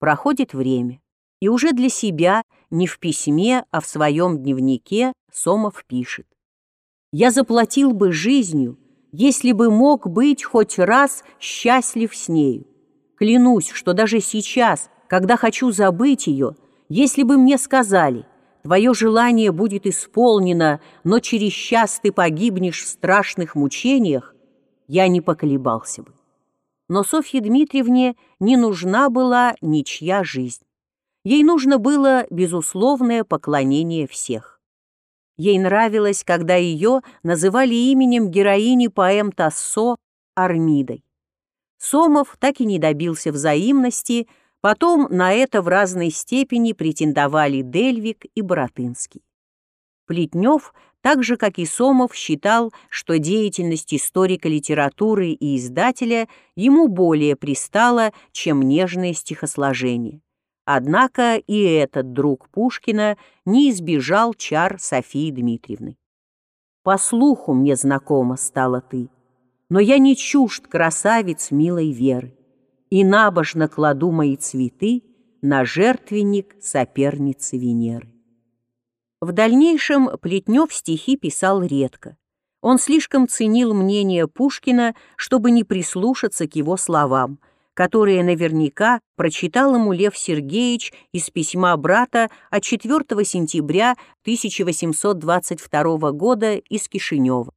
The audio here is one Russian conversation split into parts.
Проходит время, и уже для себя, не в письме, а в своем дневнике, Сомов пишет. «Я заплатил бы жизнью, если бы мог быть хоть раз счастлив с нею. Клянусь, что даже сейчас, когда хочу забыть ее, если бы мне сказали, твое желание будет исполнено, но через час ты погибнешь в страшных мучениях, я не поколебался бы. Но Софье Дмитриевне не нужна была ничья жизнь. Ей нужно было безусловное поклонение всех. Ей нравилось, когда ее называли именем героини поэм Тассо Армидой. Сомов так и не добился взаимности, потом на это в разной степени претендовали Дельвик и Боротынский. Плетнев, так же как и Сомов, считал, что деятельность историка литературы и издателя ему более пристала, чем нежное стихосложение. Однако и этот друг Пушкина не избежал чар Софии Дмитриевны. «По слуху мне знакома стала ты», но я не чужд красавиц милой веры, и набожно кладу мои цветы на жертвенник соперницы Венеры. В дальнейшем Плетнев стихи писал редко. Он слишком ценил мнение Пушкина, чтобы не прислушаться к его словам, которые наверняка прочитал ему Лев Сергеевич из письма брата от 4 сентября 1822 года из Кишинева.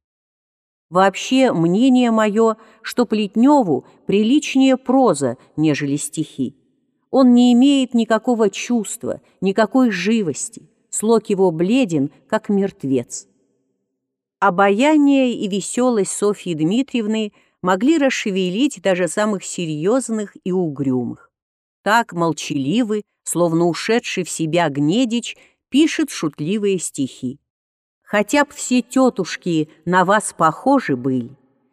Вообще, мнение мое, что Плетневу приличнее проза, нежели стихи. Он не имеет никакого чувства, никакой живости. Слог его бледен, как мертвец. Обаяние и веселость Софьи Дмитриевны могли расшевелить даже самых серьезных и угрюмых. Так молчаливый, словно ушедший в себя Гнедич, пишет шутливые стихи. Хотя б все тетушки на вас похожи были,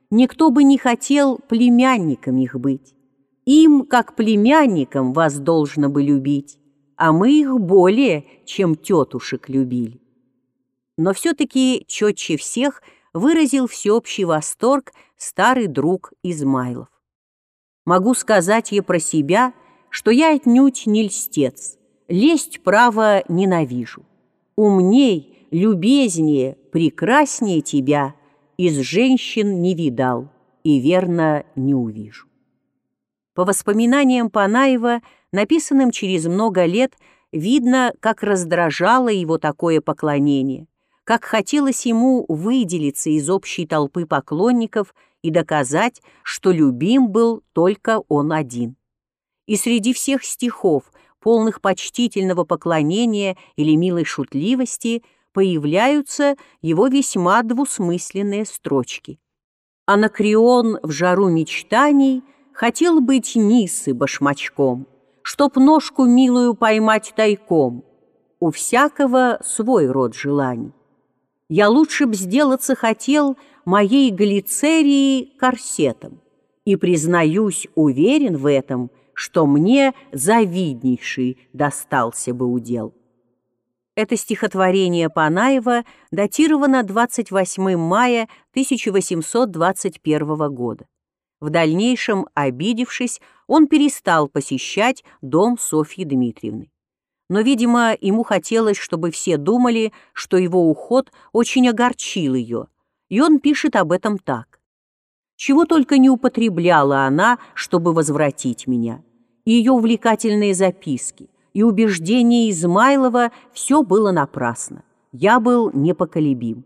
никто бы не хотел племянником их быть. Им, как племянникам, вас должно бы любить, а мы их более, чем тетушек любили. Но все-таки четче всех выразил всеобщий восторг старый друг Измайлов. Могу сказать я про себя, что я отнюдь не льстец, лесть право ненавижу. Умней, любезнее, прекраснее тебя из женщин не видал и, верно, не увижу. По воспоминаниям Панаева, написанным через много лет, видно, как раздражало его такое поклонение, как хотелось ему выделиться из общей толпы поклонников и доказать, что любим был только он один. И среди всех стихов, полных почтительного поклонения или милой шутливости, появляются его весьма двусмысленные строчки. Анакрион в жару мечтаний хотел быть низ и башмачком, чтоб ножку милую поймать тайком. У всякого свой род желаний. Я лучше б сделаться хотел моей глицерии корсетом, и, признаюсь, уверен в этом, что мне завиднейший достался бы удел. Это стихотворение Панаева датировано 28 мая 1821 года. В дальнейшем, обидевшись, он перестал посещать дом Софьи Дмитриевны. Но, видимо, ему хотелось, чтобы все думали, что его уход очень огорчил ее, и он пишет об этом так. «Чего только не употребляла она, чтобы возвратить меня, и ее увлекательные записки, и убеждение Измайлова все было напрасно. Я был непоколебим.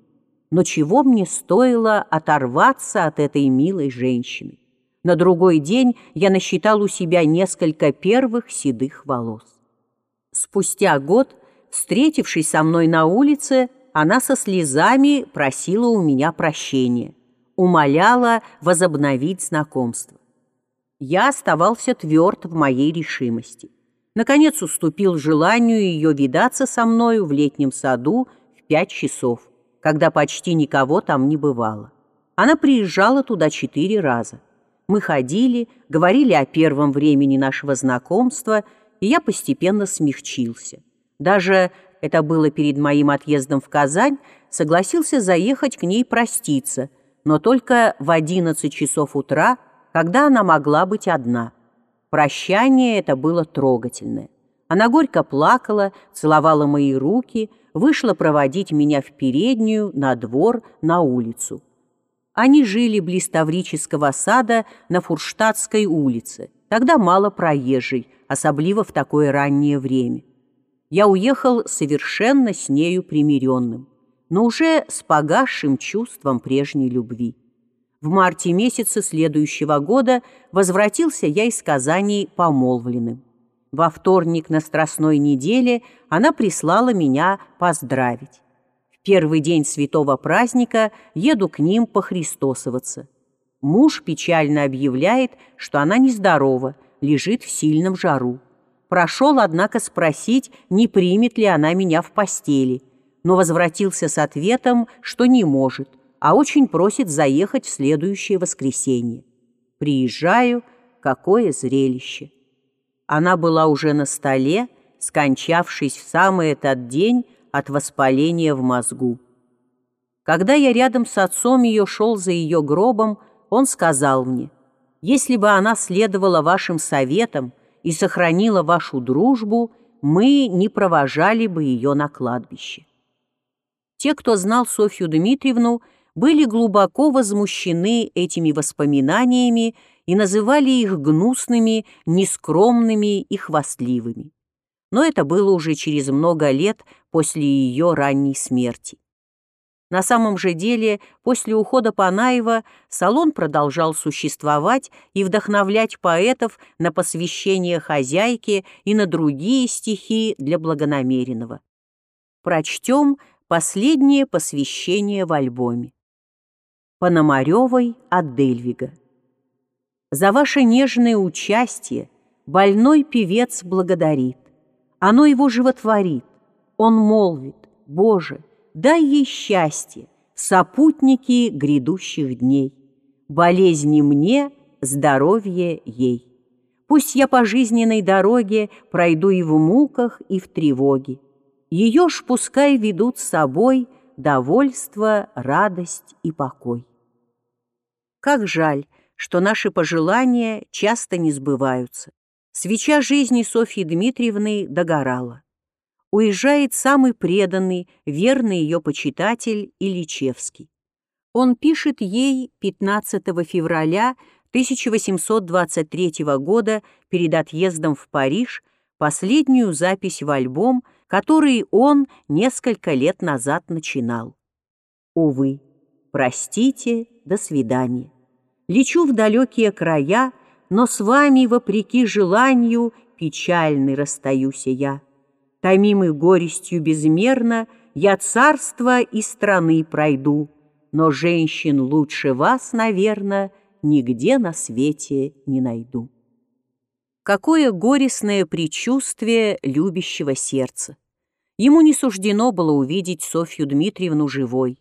Но чего мне стоило оторваться от этой милой женщины? На другой день я насчитал у себя несколько первых седых волос. Спустя год, встретившись со мной на улице, она со слезами просила у меня прощения, умоляла возобновить знакомство. Я оставался тверд в моей решимости наконец уступил желанию ее видаться со мною в летнем саду в пять часов, когда почти никого там не бывало. Она приезжала туда четыре раза. Мы ходили, говорили о первом времени нашего знакомства, и я постепенно смягчился. Даже, это было перед моим отъездом в Казань, согласился заехать к ней проститься, но только в одиннадцать часов утра, когда она могла быть одна. Прощание это было трогательное. Она горько плакала, целовала мои руки, вышла проводить меня в переднюю, на двор, на улицу. Они жили близ Таврического сада на Фурштадтской улице, тогда мало проезжей, особливо в такое раннее время. Я уехал совершенно с нею примиренным, но уже с погасшим чувством прежней любви. В марте месяце следующего года возвратился я из Казани помолвленным. Во вторник на Страстной неделе она прислала меня поздравить. Первый день святого праздника еду к ним похристосоваться. Муж печально объявляет, что она нездорова, лежит в сильном жару. Прошел, однако, спросить, не примет ли она меня в постели, но возвратился с ответом, что не может, а очень просит заехать в следующее воскресенье. Приезжаю, какое зрелище! Она была уже на столе, скончавшись в самый этот день от воспаления в мозгу. Когда я рядом с отцом ее шел за ее гробом, он сказал мне, «Если бы она следовала вашим советам и сохранила вашу дружбу, мы не провожали бы ее на кладбище». Те, кто знал Софью Дмитриевну, были глубоко возмущены этими воспоминаниями и называли их гнусными, нескромными и хвастливыми. Но это было уже через много лет после ее ранней смерти. На самом же деле, после ухода Панаева салон продолжал существовать и вдохновлять поэтов на посвящение хозяйке и на другие стихи для благонамеренного. Прочтем последнее посвящение в альбоме. Пономаревой от Дельвига. За ваше нежное участие больной певец благодарит. Оно его животворит. Он молвит, Боже, дай ей счастье, сопутники грядущих дней. Болезни мне, здоровье ей. Пусть я по жизненной дороге пройду и в муках, и в тревоге. Ее ж пускай ведут с собой довольство, радость и покой. Как жаль, что наши пожелания часто не сбываются. Свеча жизни Софьи Дмитриевны догорала уезжает самый преданный, верный ее почитатель Ильичевский. Он пишет ей 15 февраля 1823 года перед отъездом в Париж последнюю запись в альбом, который он несколько лет назад начинал. Увы, простите, до свидания. Лечу в далекие края, но с вами, вопреки желанию, печальный расстаюсь я. Томимый горестью безмерно, я царство и страны пройду, но женщин лучше вас, наверное, нигде на свете не найду. Какое горестное предчувствие любящего сердца! Ему не суждено было увидеть Софью Дмитриевну живой.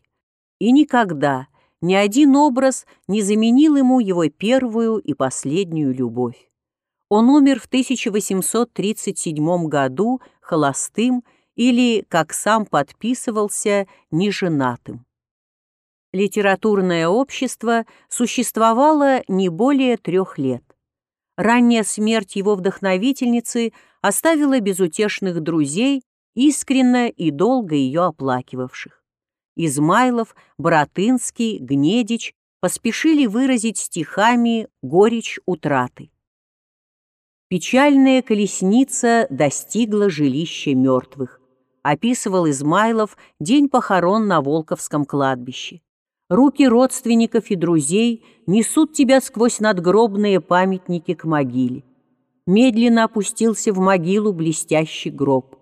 И никогда ни один образ не заменил ему его первую и последнюю любовь. Он умер в 1837 году холостым или, как сам подписывался, неженатым. Литературное общество существовало не более трех лет. Ранняя смерть его вдохновительницы оставила безутешных друзей, искренно и долго ее оплакивавших. Измайлов, Боротынский, Гнедич поспешили выразить стихами горечь утраты. Печальная колесница достигла жилища мертвых. Описывал Измайлов день похорон на Волковском кладбище. Руки родственников и друзей несут тебя сквозь надгробные памятники к могиле. Медленно опустился в могилу блестящий гроб.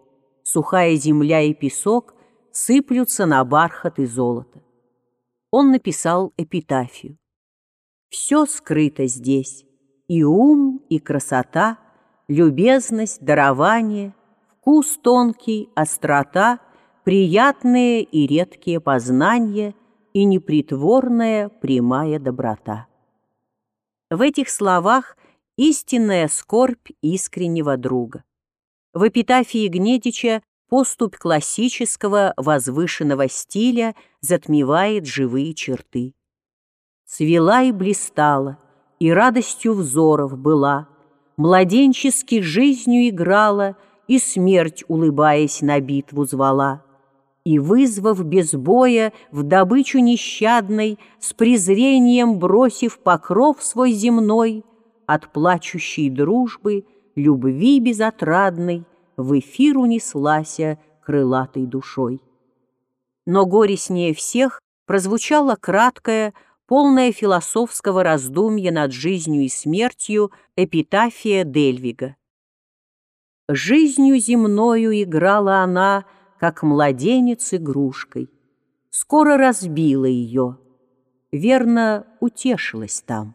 Сухая земля и песок сыплются на бархат и золото. Он написал эпитафию. «Все скрыто здесь, и ум, и красота, любезность, дарование, вкус тонкий, острота, приятные и редкие познания и непритворная прямая доброта. В этих словах истинная скорбь искреннего друга. В эпитафии Гнедича поступь классического возвышенного стиля затмевает живые черты. Цвела и блистала, и радостью взоров была, Младенчески жизнью играла И смерть, улыбаясь, на битву звала. И, вызвав без боя в добычу нещадной, С презрением бросив покров свой земной, От плачущей дружбы, любви безотрадной, В эфир унеслася крылатой душой. Но горестнее всех прозвучала краткая, полная философского раздумья над жизнью и смертью эпитафия Дельвига. Жизнью земною играла она, как младенец игрушкой. Скоро разбила ее, верно, утешилась там.